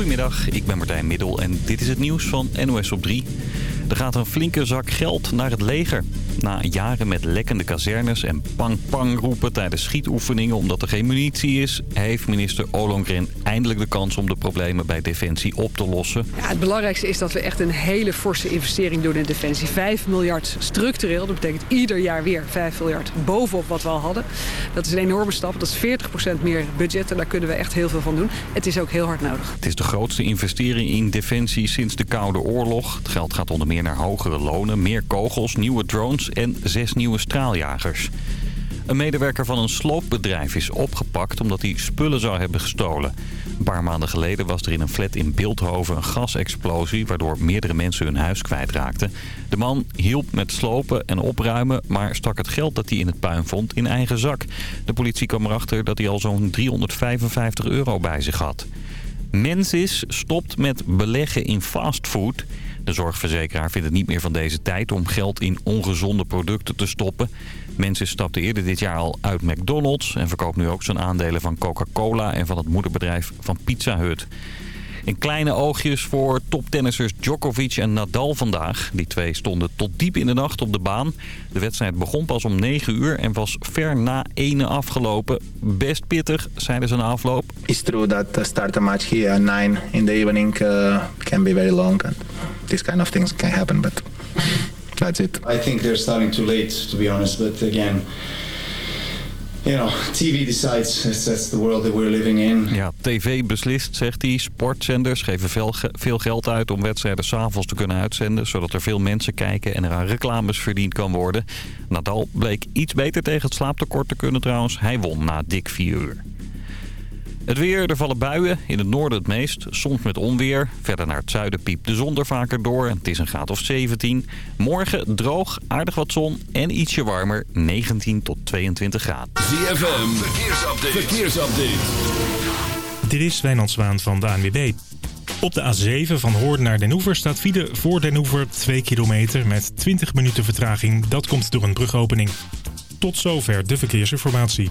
Goedemiddag, ik ben Martijn Middel en dit is het nieuws van NOS op 3. Er gaat een flinke zak geld naar het leger. Na jaren met lekkende kazernes en pang-pang roepen tijdens schietoefeningen omdat er geen munitie is... heeft minister Ollongren eindelijk de kans om de problemen bij Defensie op te lossen. Ja, het belangrijkste is dat we echt een hele forse investering doen in Defensie. 5 miljard structureel, dat betekent ieder jaar weer 5 miljard bovenop wat we al hadden. Dat is een enorme stap, dat is 40% meer budget en daar kunnen we echt heel veel van doen. Het is ook heel hard nodig. Het is de grootste investering in Defensie sinds de Koude Oorlog. Het geld gaat onder meer naar hogere lonen, meer kogels, nieuwe drones en zes nieuwe straaljagers. Een medewerker van een sloopbedrijf is opgepakt omdat hij spullen zou hebben gestolen. Een paar maanden geleden was er in een flat in Beeldhoven een gasexplosie... waardoor meerdere mensen hun huis kwijtraakten. De man hielp met slopen en opruimen... maar stak het geld dat hij in het puin vond in eigen zak. De politie kwam erachter dat hij al zo'n 355 euro bij zich had. Mensis stopt met beleggen in fastfood... De zorgverzekeraar vindt het niet meer van deze tijd om geld in ongezonde producten te stoppen. Mensen stapten eerder dit jaar al uit McDonald's en verkoopt nu ook zijn aandelen van Coca-Cola en van het moederbedrijf van Pizza Hut. In kleine oogjes voor toptennissers Djokovic en Nadal vandaag. Die twee stonden tot diep in de nacht op de baan. De wedstrijd begon pas om 9 uur en was ver na ene afgelopen. Best pittig, zeiden ze na afloop. It's true that the start a match here at 9 in the evening uh, can be very long. And these kind of things can happen, but that's it. I think they're starting too late, to be honest. But again... TV in. Ja, tv beslist, zegt hij. Sportzenders geven veel, veel geld uit om wedstrijden s'avonds te kunnen uitzenden... zodat er veel mensen kijken en er aan reclames verdiend kan worden. Nadal bleek iets beter tegen het slaaptekort te kunnen trouwens. Hij won na dik vier uur. Het weer, er vallen buien. In het noorden het meest, soms met onweer. Verder naar het zuiden piept de zon er vaker door. Het is een graad of 17. Morgen droog, aardig wat zon en ietsje warmer. 19 tot 22 graden. ZFM, verkeersupdate. verkeersupdate. Dit is Wijnand Zwaan van de ANWB. Op de A7 van Hoorn naar Den Oever staat file voor Den Oever 2 kilometer met 20 minuten vertraging. Dat komt door een brugopening. Tot zover de verkeersinformatie.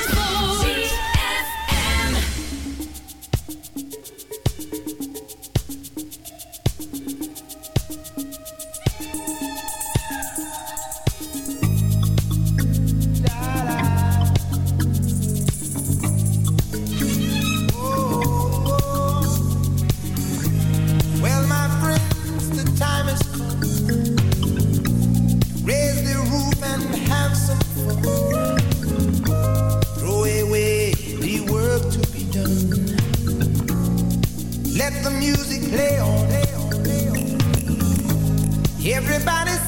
everybody's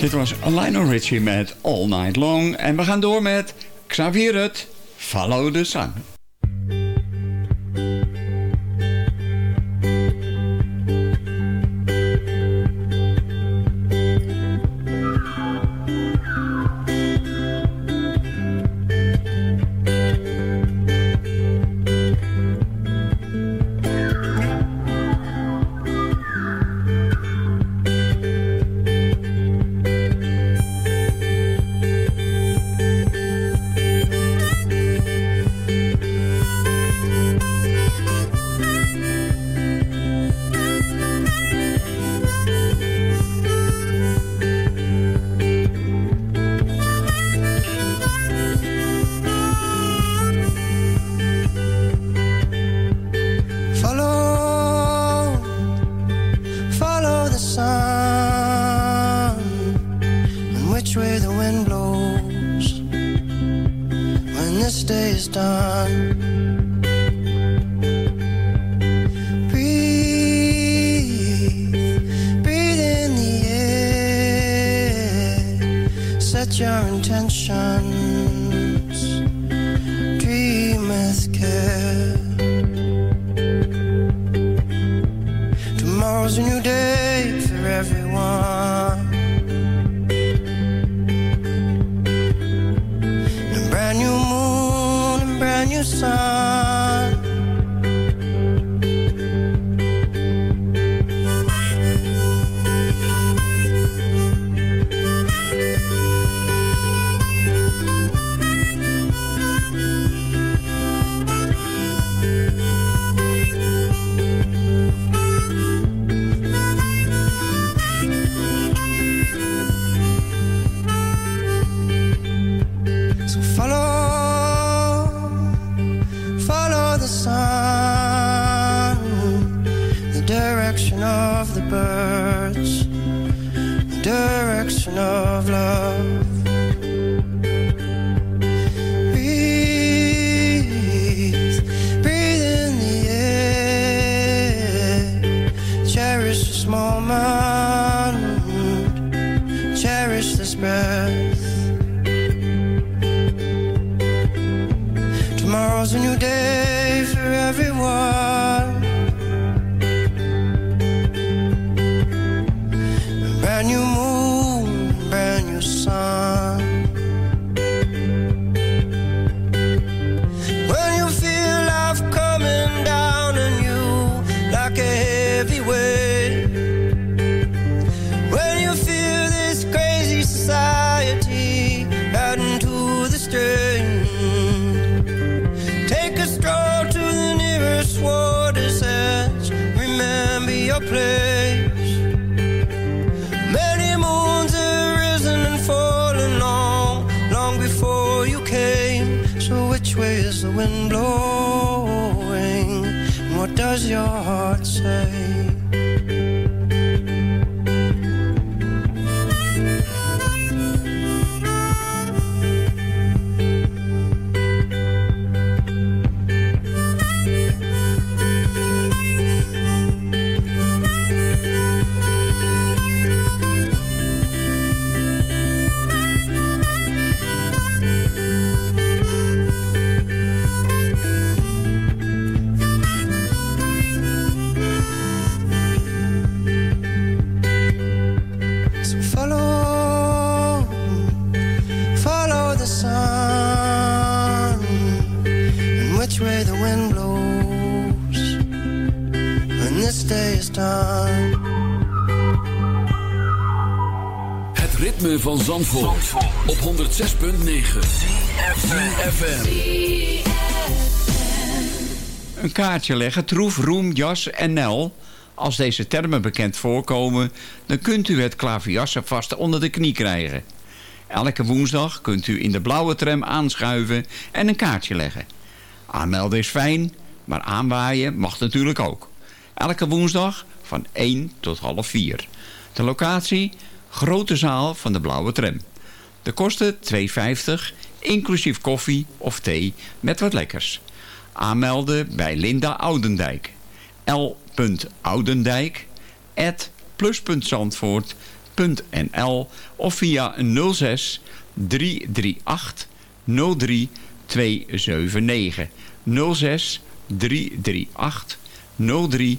Dit was Lionel Richie met All Night Long. En we gaan door met Xavier Rutte, Follow the Sun. Kaartje leggen, troef, roem, jas en nel. Als deze termen bekend voorkomen, dan kunt u het klaverjassen vast onder de knie krijgen. Elke woensdag kunt u in de blauwe tram aanschuiven en een kaartje leggen. Aanmelden is fijn, maar aanwaaien mag natuurlijk ook. Elke woensdag van 1 tot half 4. De locatie, grote zaal van de blauwe tram. De kosten 2,50, inclusief koffie of thee met wat lekkers. Aanmelden bij Linda Oudendijk. l.oudendijk plus.zandvoort.nl of via 06 338 03 279 06 338 03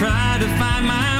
try to find my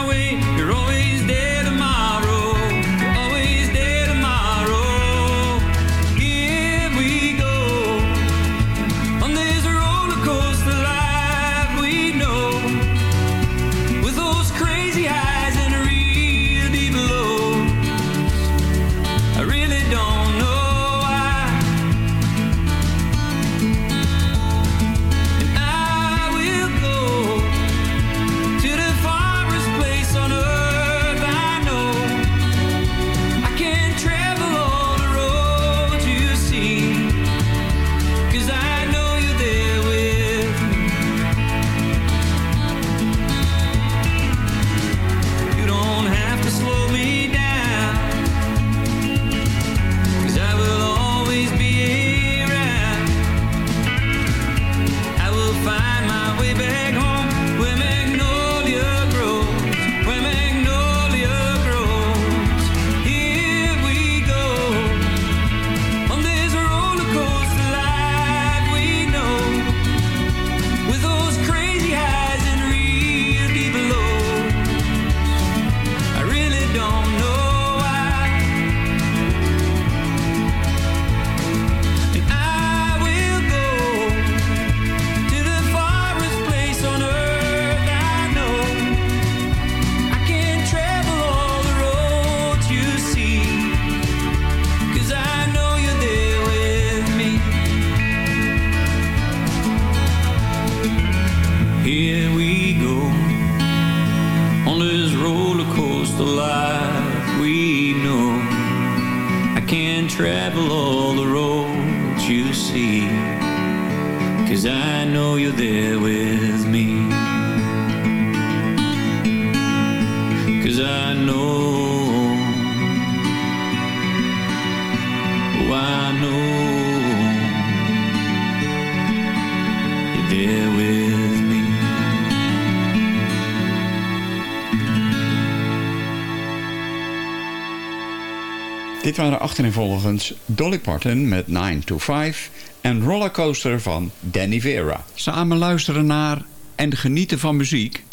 waren achtereenvolgens Dolly Parton met 9 to 5 en Rollercoaster van Danny Vera. Samen luisteren naar en genieten van muziek.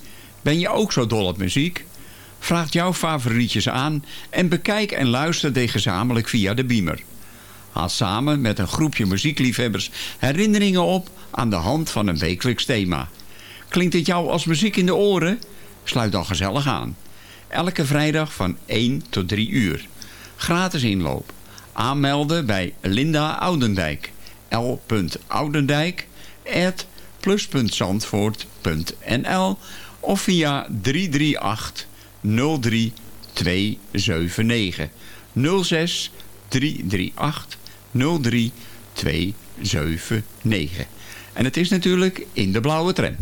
Ben je ook zo dol op muziek? Vraag jouw favorietjes aan en bekijk en luister deze gezamenlijk via de beamer. Haal samen met een groepje muziekliefhebbers herinneringen op aan de hand van een wekelijks thema. Klinkt het jou als muziek in de oren? Sluit dan gezellig aan. Elke vrijdag van 1 tot 3 uur. Gratis inloop. Aanmelden bij Linda Oudendijk. l.oudendijk plus.zandvoort.nl of via 338 03 279 06 338 03 279. En het is natuurlijk in de blauwe tram.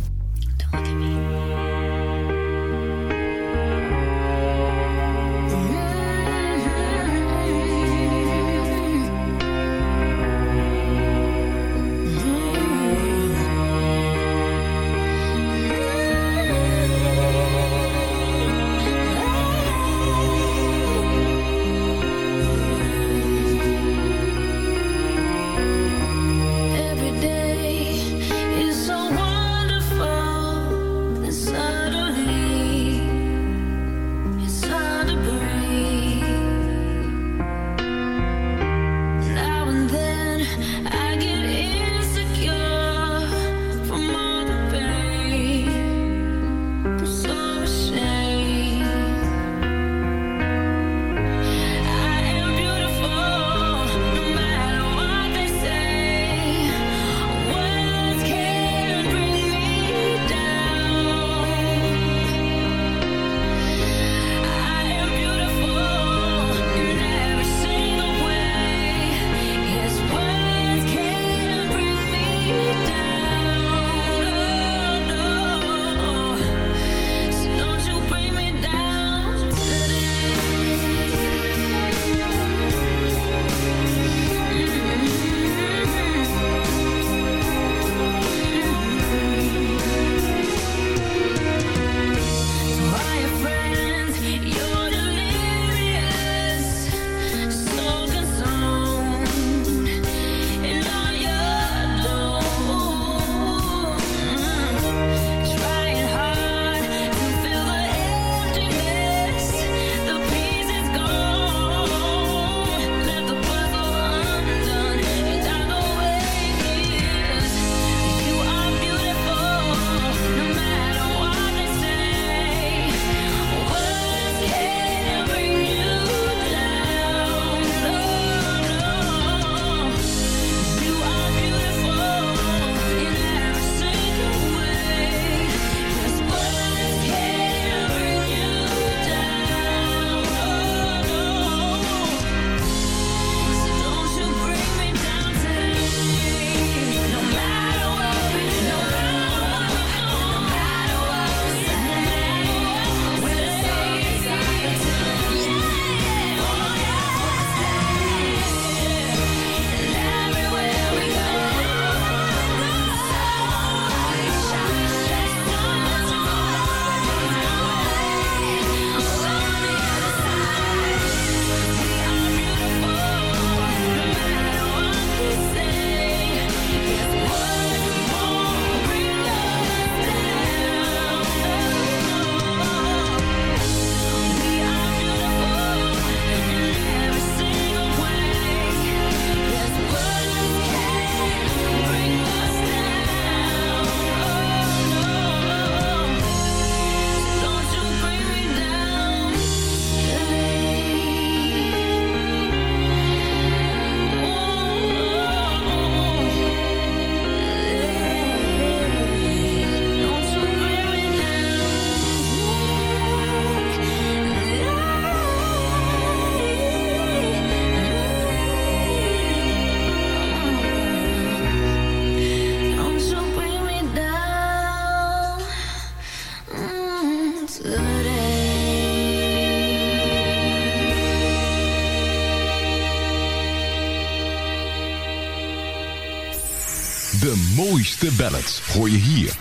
De mooiste ballads hoor je hier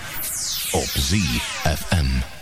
op ZFM.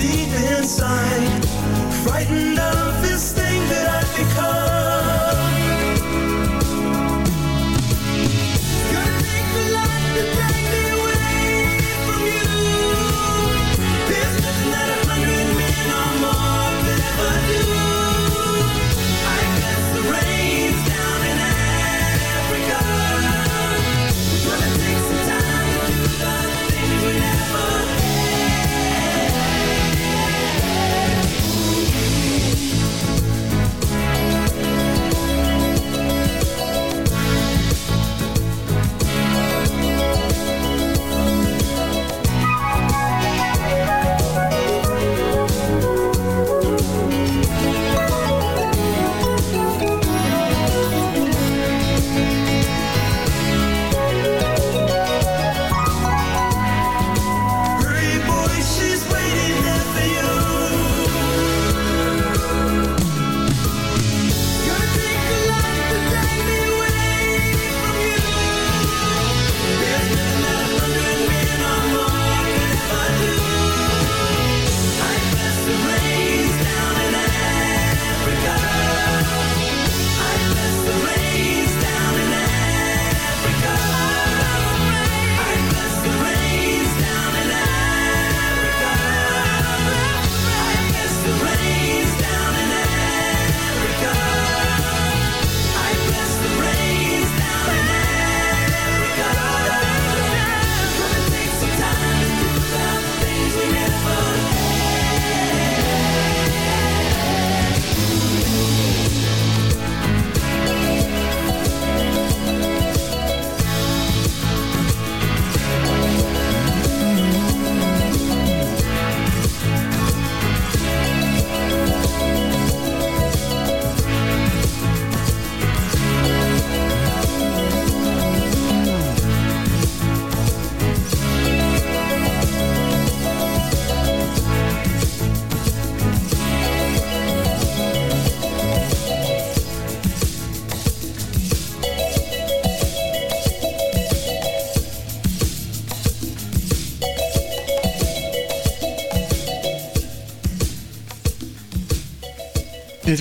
deep inside, frightened of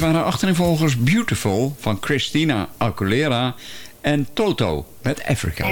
waren achtervolgers Beautiful van Christina Aguilera en Toto met Africa.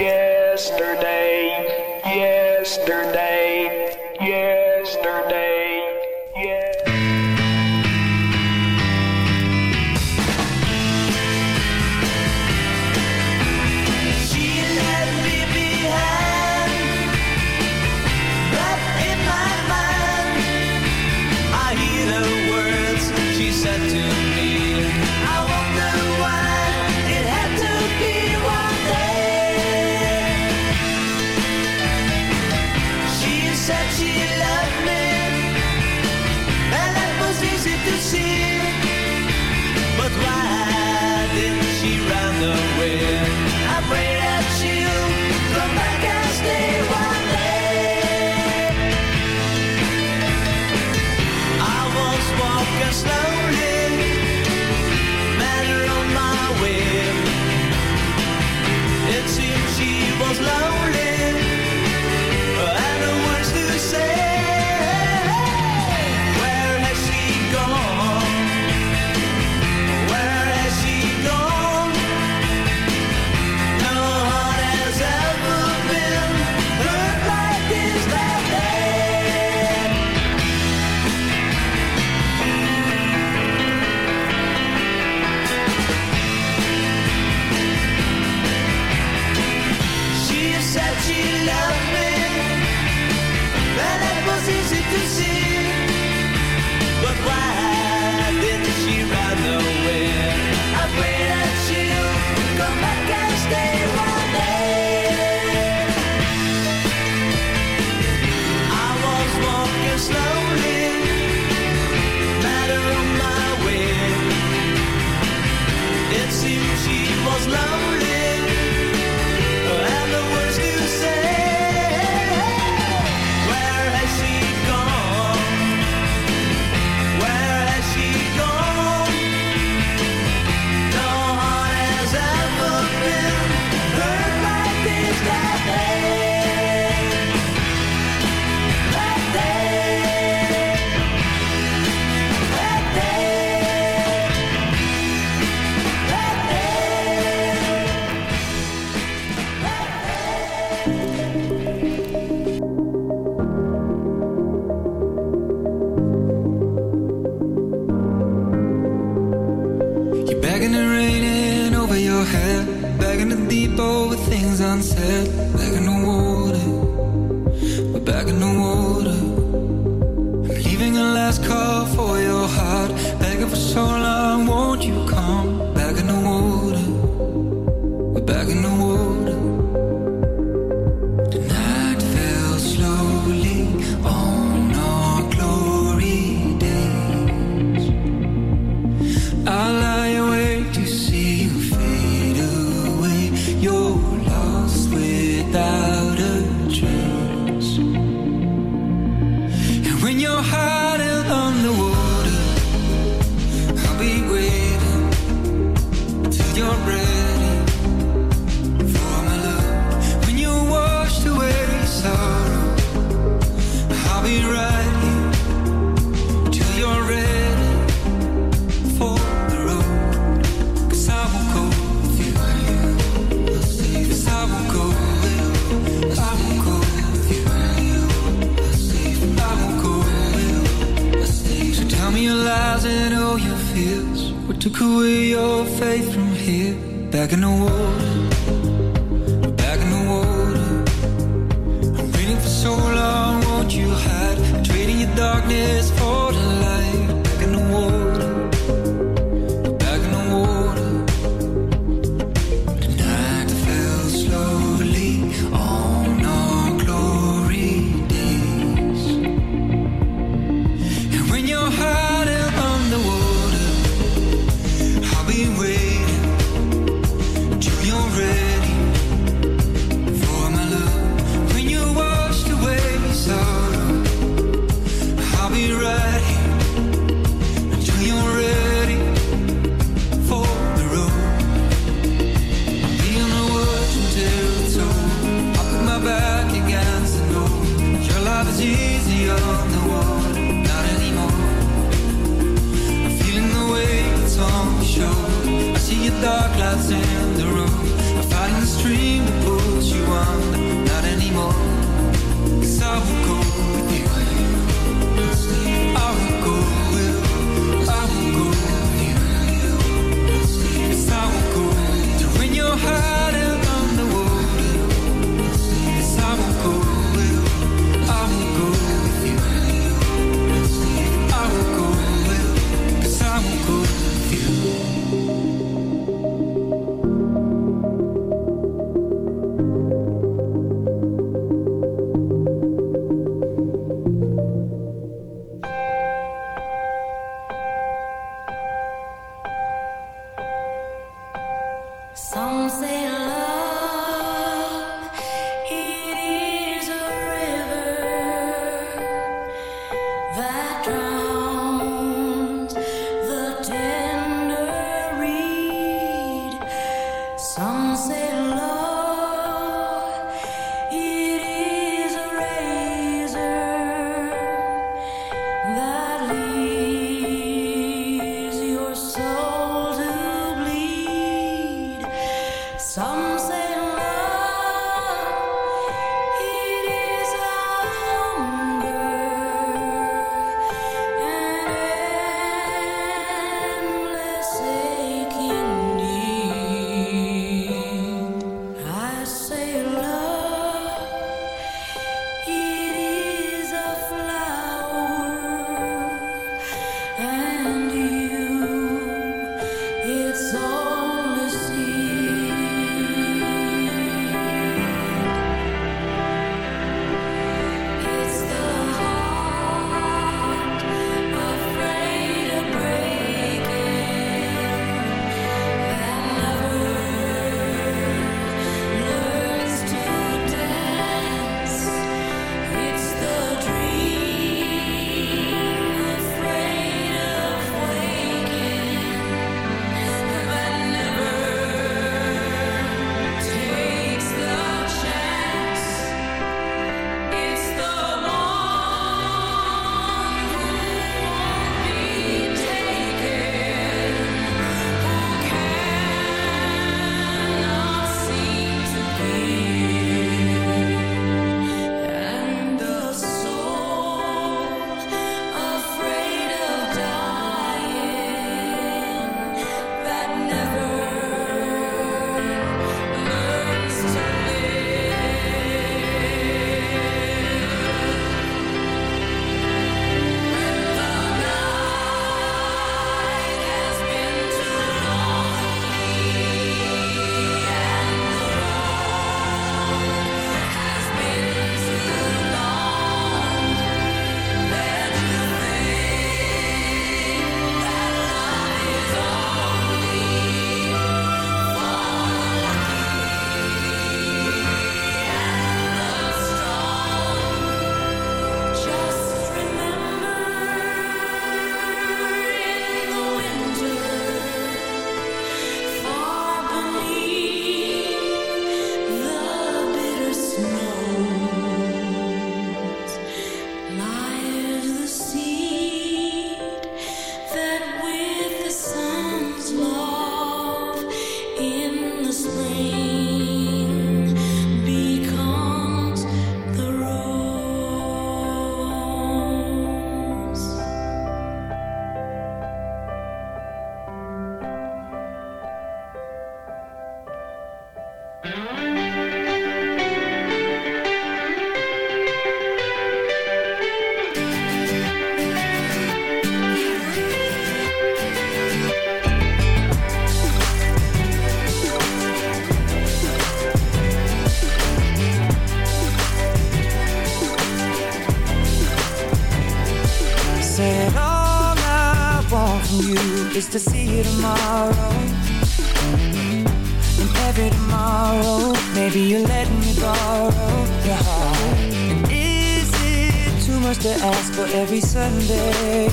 Sunday.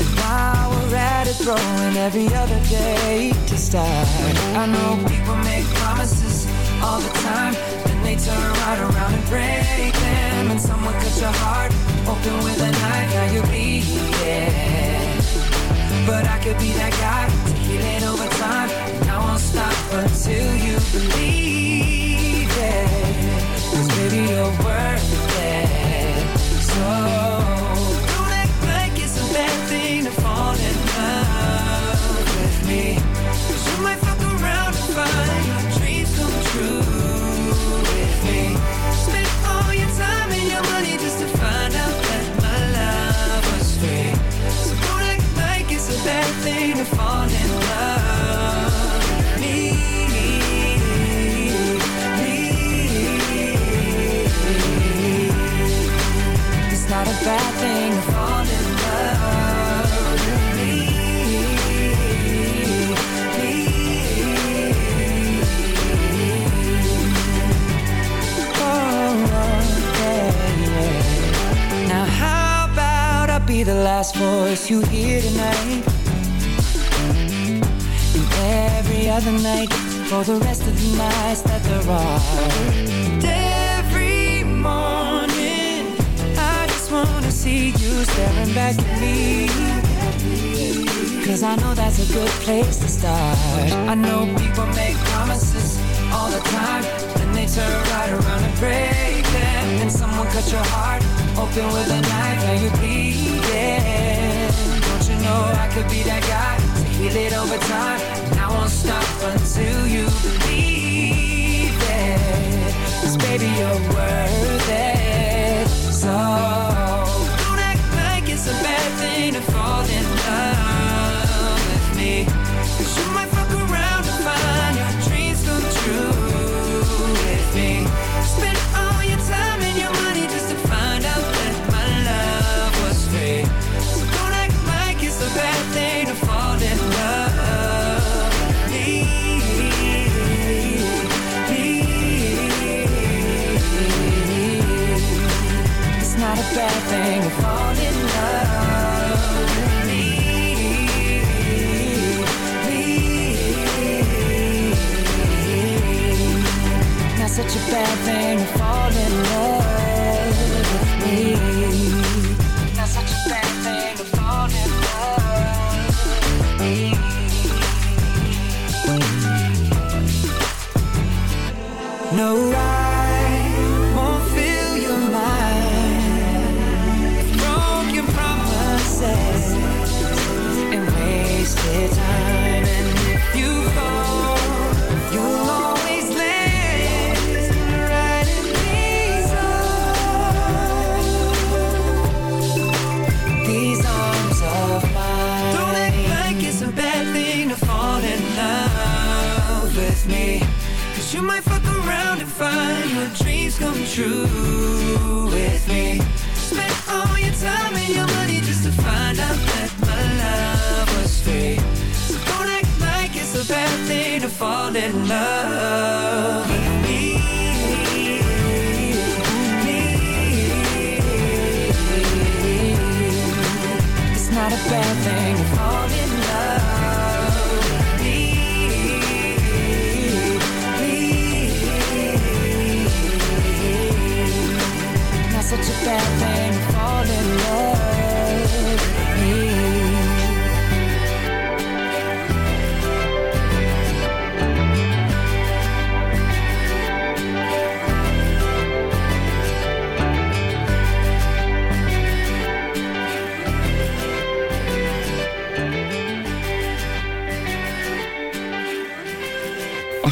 And while we're at it, throwing every other day to start. I know people make promises all the time, then they turn right around and break them. And someone cut your heart open with a knife, now you're bleeding. But I could be that guy to heal it over time. And I won't stop until you believe it. Cause baby, you're worth voice you hear tonight. And every other night for the rest of the nights that there are. Every morning, I just wanna see you staring back at me. Cause I know that's a good place to start. I know people make promises all the time, and they turn right around and break them. And someone cut your heart open with a knife, and you bleeding. Don't you know I could be that guy to heal it over time? I won't stop until you believe it. Cause baby, you're worth it. So don't act like it's a bad thing to fall in love with me.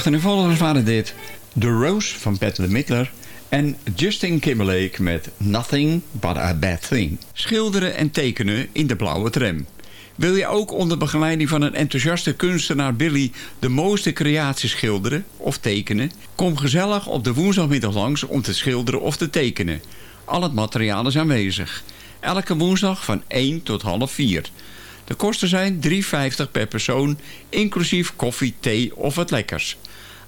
Achtereenvolgers waren dit The Rose van Pat LeMittler en Justin Timberlake met Nothing But A Bad Thing. Schilderen en tekenen in de blauwe tram. Wil je ook onder begeleiding van een enthousiaste kunstenaar Billy de mooiste creaties schilderen of tekenen? Kom gezellig op de woensdagmiddag langs om te schilderen of te tekenen. Al het materiaal is aanwezig. Elke woensdag van 1 tot half 4. De kosten zijn 3,50 per persoon, inclusief koffie, thee of wat lekkers.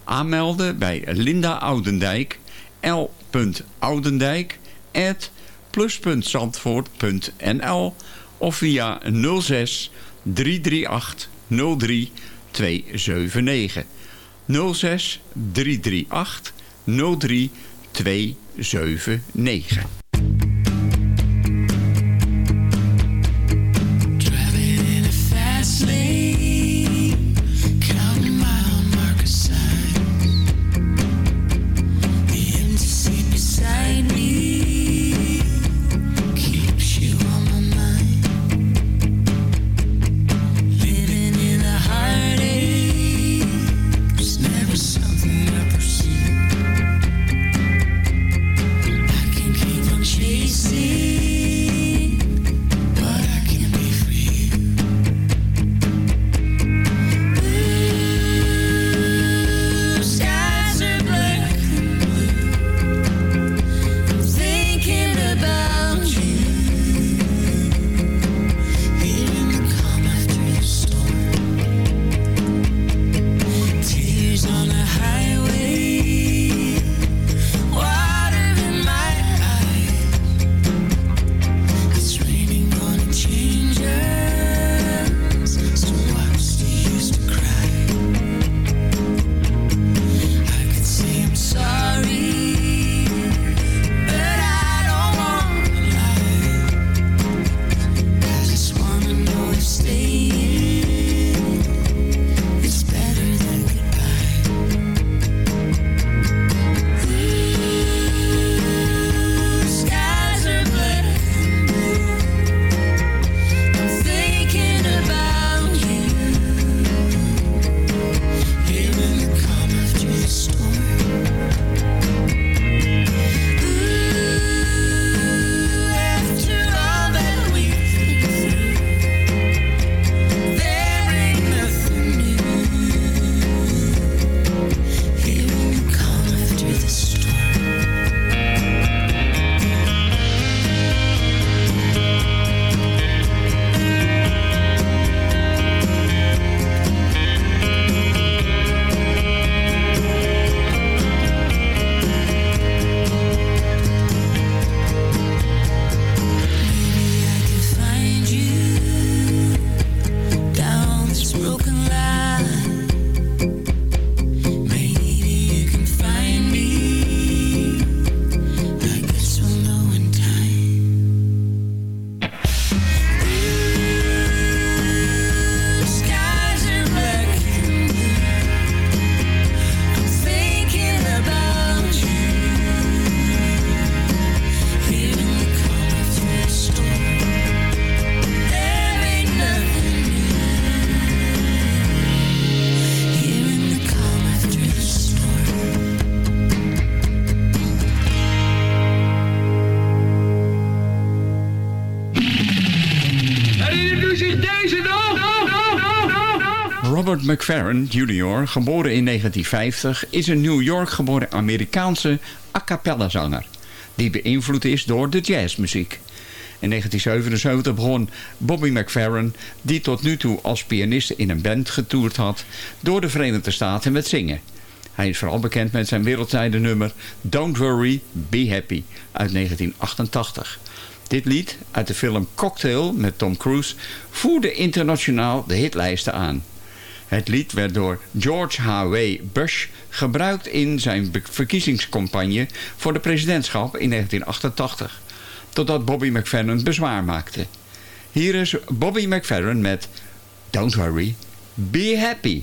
Aanmelden bij Linda Oudendijk, l.oudendijk, at plus.zandvoort.nl of via 06 338 03 279. 06 338 03 McFerrin Jr., geboren in 1950, is een New York geboren Amerikaanse a cappella zanger. Die beïnvloed is door de jazzmuziek. In 1977 begon Bobby McFerrin, die tot nu toe als pianiste in een band getoerd had, door de Verenigde Staten met zingen. Hij is vooral bekend met zijn wereldwijde nummer Don't Worry, Be Happy uit 1988. Dit lied uit de film Cocktail met Tom Cruise voerde internationaal de hitlijsten aan. Het lied werd door George H.W. Bush gebruikt in zijn verkiezingscampagne voor de presidentschap in 1988. Totdat Bobby McFerrin bezwaar maakte. Hier is Bobby McFerrin met Don't Worry, Be Happy.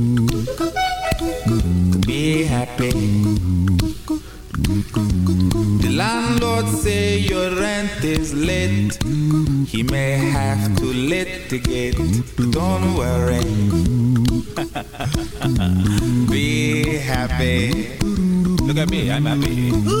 Rent is late. He may have to litigate. Don't worry. Be happy. Look at me, I'm happy.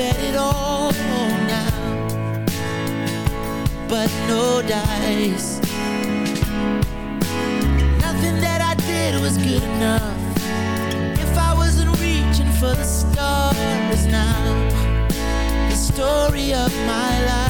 Bet it all now. But no dice. Nothing that I did was good enough. If I wasn't reaching for the stars now. The story of my life.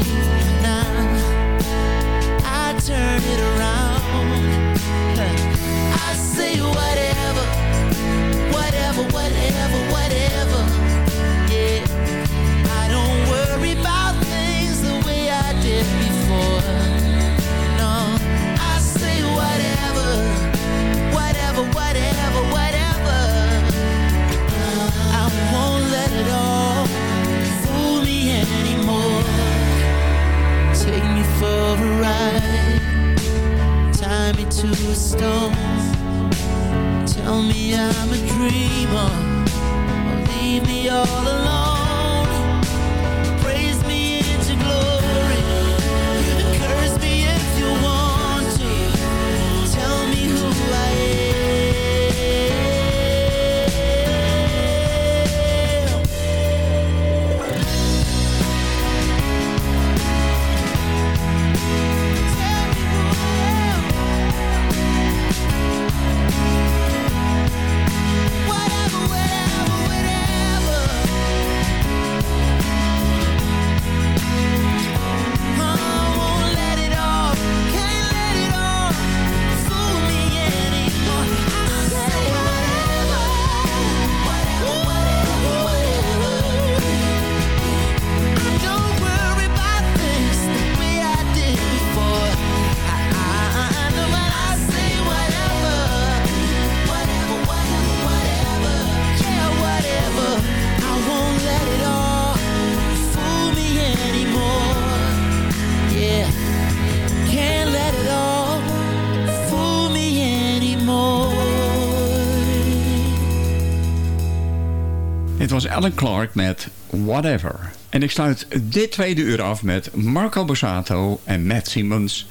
Alan Clark met Whatever. En ik sluit dit tweede uur af met Marco Borsato en Matt Simmons.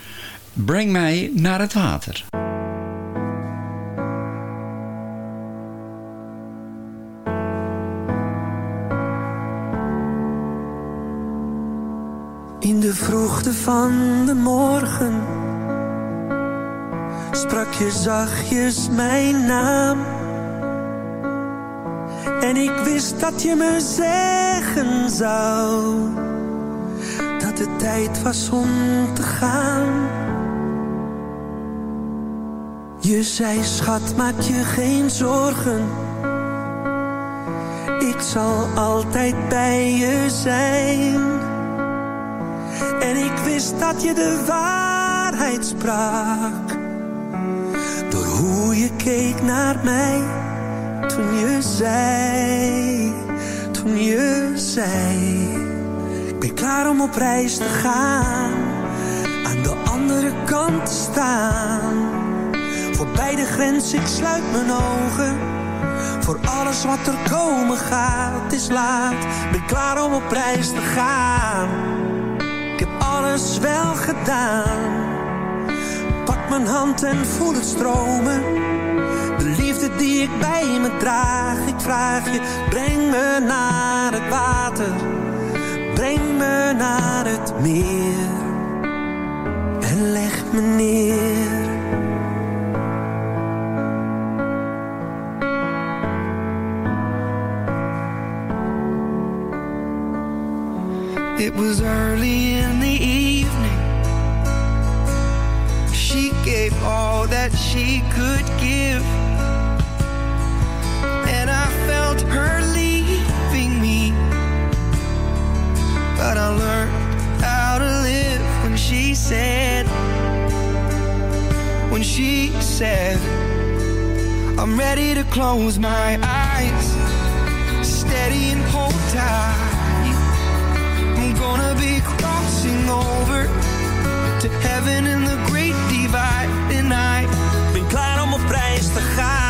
Breng mij naar het water. In de vroegte van de morgen sprak je zachtjes mijn naam. En ik wist dat je me zeggen zou dat het tijd was om te gaan. Je zei, schat, maak je geen zorgen. Ik zal altijd bij je zijn. En ik wist dat je de waarheid sprak. Door hoe je keek naar mij. Toen je zei, toen je zei. Ik ben klaar om op reis te gaan. Aan de andere kant te staan. Voorbij de grens, ik sluit mijn ogen. Voor alles wat er komen gaat, is laat. Ben klaar om op reis te gaan. Ik heb alles wel gedaan. Pak mijn hand en voel het stromen. Die ik bij me draag. Ik vraag je, breng me naar het water. Breng me naar het meer. En leg me neer. It was early in the evening. She gave all that she could give. Felt her leaving me. But I learned how to live when she said, when she said, I'm ready to close my eyes, steady and hold tight. I'm gonna be crossing over to heaven in the great divide tonight. Ben klaar om op reis te gaan.